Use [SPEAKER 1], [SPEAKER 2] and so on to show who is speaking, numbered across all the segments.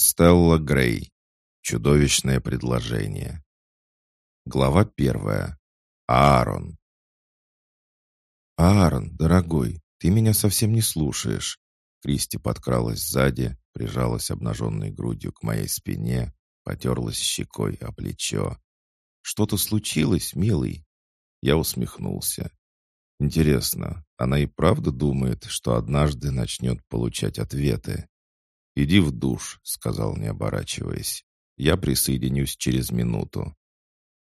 [SPEAKER 1] Стелла Грей. Чудовищное предложение. Глава первая. Аарон.
[SPEAKER 2] «Аарон, дорогой, ты меня совсем не слушаешь». Кристи подкралась сзади, прижалась обнаженной грудью к моей спине, потерлась щекой о плечо. «Что-то случилось, милый?» Я усмехнулся. «Интересно, она и правда думает, что однажды начнет получать ответы?» «Иди в душ», — сказал, не оборачиваясь. «Я присоединюсь через минуту».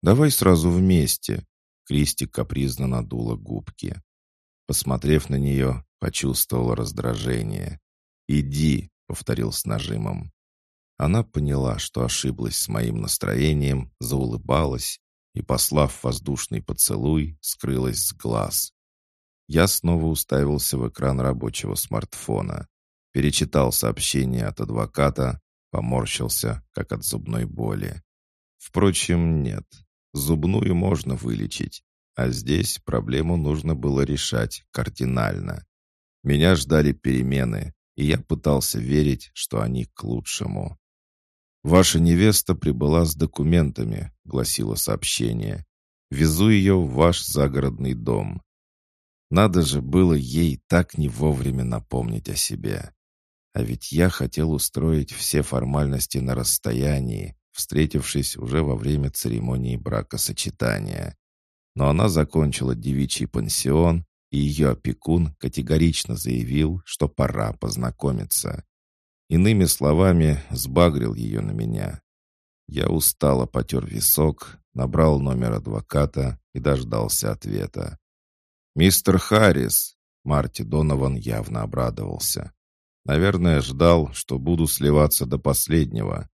[SPEAKER 2] «Давай сразу вместе», — Кристи капризно надула губки. Посмотрев на нее, почувствовал раздражение. «Иди», — повторил с нажимом. Она поняла, что ошиблась с моим настроением, заулыбалась и, послав воздушный поцелуй, скрылась с глаз. Я снова уставился в экран рабочего смартфона. Перечитал сообщение от адвоката, поморщился, как от зубной боли. Впрочем, нет. Зубную можно вылечить, а здесь проблему нужно было решать кардинально. Меня ждали перемены, и я пытался верить, что они к лучшему. «Ваша невеста прибыла с документами», — гласило сообщение. «Везу ее в ваш загородный дом». Надо же было ей так не вовремя напомнить о себе. А ведь я хотел устроить все формальности на расстоянии, встретившись уже во время церемонии бракосочетания. Но она закончила девичий пансион, и ее опекун категорично заявил, что пора познакомиться. Иными словами, сбагрил ее на меня. Я устало потер висок, набрал номер адвоката и дождался ответа. «Мистер Харрис!» Марти Донован явно обрадовался. Наверное, ждал, что буду сливаться до последнего.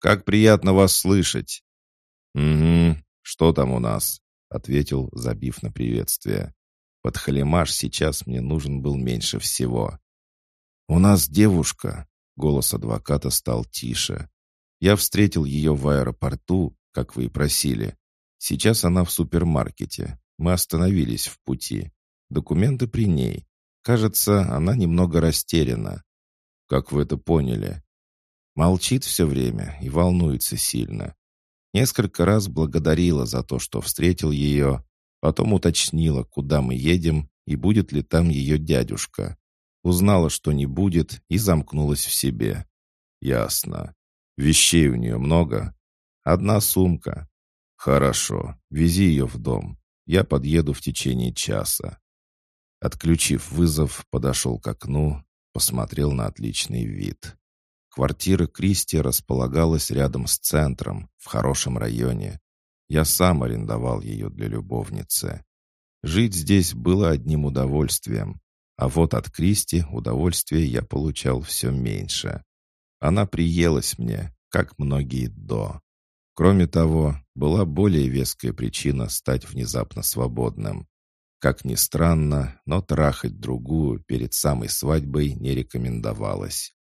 [SPEAKER 2] Как приятно вас слышать!» «Угу, что там у нас?» — ответил, забив на приветствие. «Подхалимаш сейчас мне нужен был меньше всего». «У нас девушка!» — голос адвоката стал тише. «Я встретил ее в аэропорту, как вы и просили. Сейчас она в супермаркете. Мы остановились в пути. Документы при ней. Кажется, она немного растеряна. Как вы это поняли? Молчит все время и волнуется сильно. Несколько раз благодарила за то, что встретил ее, потом уточнила, куда мы едем и будет ли там ее дядюшка. Узнала, что не будет, и замкнулась в себе. Ясно. Вещей у нее много? Одна сумка. Хорошо, вези ее в дом. Я подъеду в течение часа. Отключив вызов, подошел к окну, посмотрел на отличный вид. Квартира Кристи располагалась рядом с центром, в хорошем районе. Я сам арендовал ее для любовницы. Жить здесь было одним удовольствием, а вот от Кристи удовольствия я получал все меньше. Она приелась мне, как многие до. Кроме того, была более веская причина стать внезапно свободным. Как ни странно, но трахать другую перед самой свадьбой не рекомендовалось.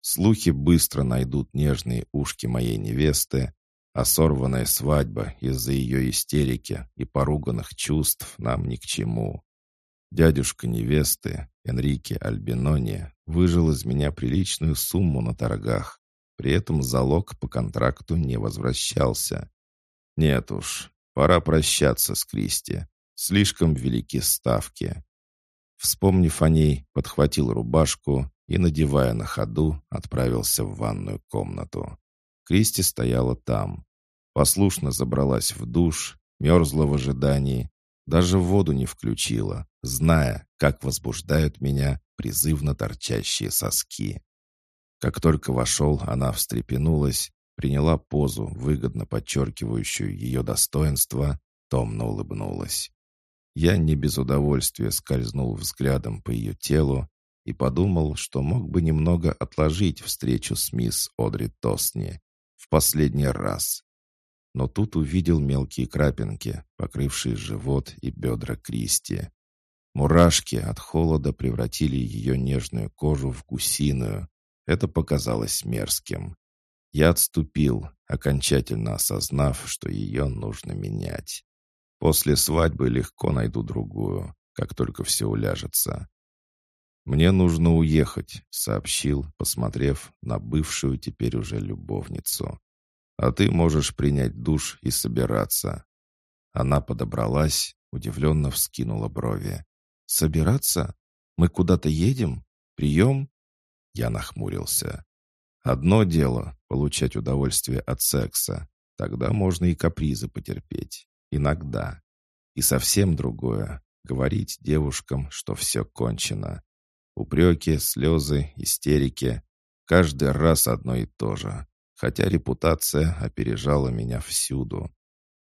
[SPEAKER 2] Слухи быстро найдут нежные ушки моей невесты, а сорванная свадьба из-за ее истерики и поруганных чувств нам ни к чему. Дядюшка невесты, Энрике Альбинони, выжил из меня приличную сумму на торгах, при этом залог по контракту не возвращался. Нет уж, пора прощаться с Кристи. Слишком велики ставки. Вспомнив о ней, подхватил рубашку и, надевая на ходу, отправился в ванную комнату. Кристи стояла там. Послушно забралась в душ, мерзла в ожидании, даже воду не включила, зная, как возбуждают меня призывно торчащие соски. Как только вошел, она встрепенулась, приняла позу, выгодно подчеркивающую ее достоинство, томно улыбнулась. Я не без удовольствия скользнул взглядом по ее телу и подумал, что мог бы немного отложить встречу с мисс Одри Тосни в последний раз. Но тут увидел мелкие крапинки, покрывшие живот и бедра Кристи. Мурашки от холода превратили ее нежную кожу в гусиную. Это показалось мерзким. Я отступил, окончательно осознав, что ее нужно менять. После свадьбы легко найду другую, как только все уляжется.
[SPEAKER 1] «Мне нужно уехать», — сообщил, посмотрев на бывшую теперь уже любовницу. «А ты можешь принять душ и собираться». Она подобралась, удивленно вскинула брови. «Собираться? Мы куда-то едем? Прием?» Я нахмурился. «Одно дело — получать удовольствие от секса. Тогда можно и капризы потерпеть. Иногда. И совсем другое — говорить девушкам, что все кончено. Упреки, слезы, истерики. Каждый раз одно и то же. Хотя репутация опережала меня всюду.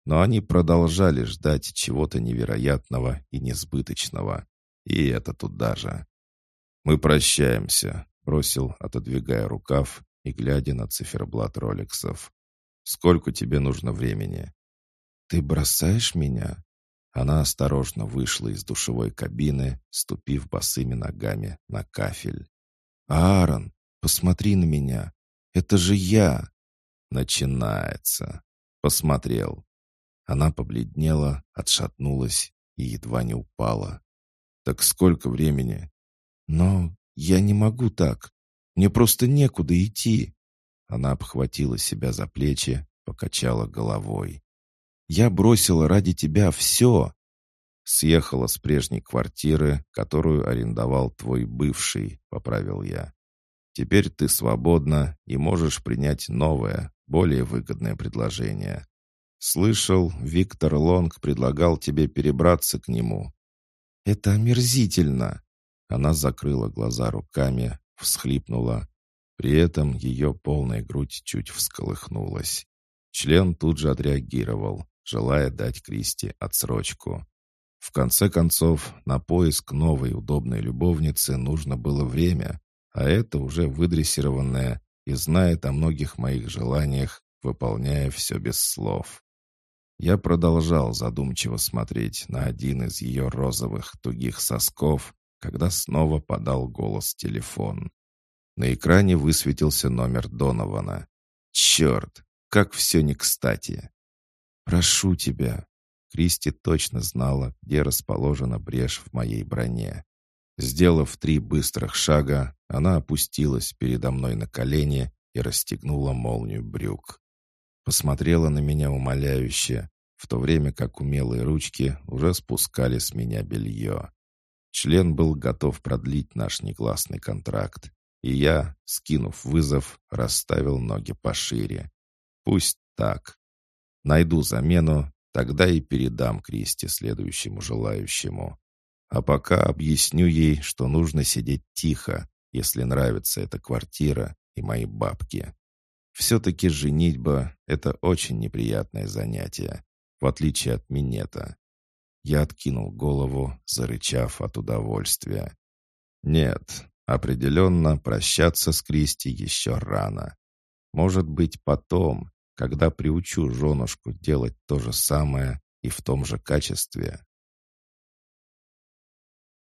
[SPEAKER 1] Но они продолжали ждать чего-то невероятного и несбыточного. И это туда же. «Мы прощаемся», — бросил, отодвигая рукав и глядя на циферблат роликсов. «Сколько тебе нужно времени?» «Ты бросаешь меня?» Она осторожно вышла из душевой кабины, ступив босыми ногами на кафель. «Аарон, посмотри на меня! Это же я!» «Начинается!» Посмотрел. Она побледнела, отшатнулась и едва не упала. «Так сколько времени?» «Но я не могу так. Мне просто некуда идти». Она обхватила себя за плечи, покачала головой. «Я бросила ради тебя все». «Съехала с прежней квартиры, которую арендовал твой бывший», — поправил я. «Теперь ты свободна и можешь принять новое, более выгодное предложение. Слышал, Виктор Лонг предлагал тебе перебраться к нему. Это омерзительно. Она закрыла глаза руками, всхлипнула. При этом ее полная грудь чуть всколыхнулась. Член тут же отреагировал, желая дать Кристи отсрочку. В конце концов, на поиск новой удобной любовницы нужно было время, а это уже выдрессированная и знает о многих моих желаниях, выполняя все без слов. Я продолжал задумчиво смотреть на один из ее розовых тугих сосков, когда снова подал голос телефон. На экране высветился номер Донована. «Черт, как все не кстати!» «Прошу тебя!» Кристи точно знала, где расположена брешь в моей броне. Сделав три быстрых шага, она опустилась передо мной на колени и расстегнула молнию брюк. Посмотрела на меня умоляюще, в то время как умелые ручки уже спускали с меня белье. Член был готов продлить наш негласный контракт, и я, скинув вызов, расставил ноги пошире. Пусть так. Найду замену, тогда и передам Кристи следующему желающему. А пока объясню ей, что нужно сидеть тихо, если нравится эта квартира и мои бабки. Все-таки женитьба — это очень неприятное занятие в отличие от минета. Я откинул голову, зарычав от удовольствия. Нет, определенно прощаться с Кристи еще рано. Может быть, потом, когда приучу женушку делать то же самое и в том же качестве.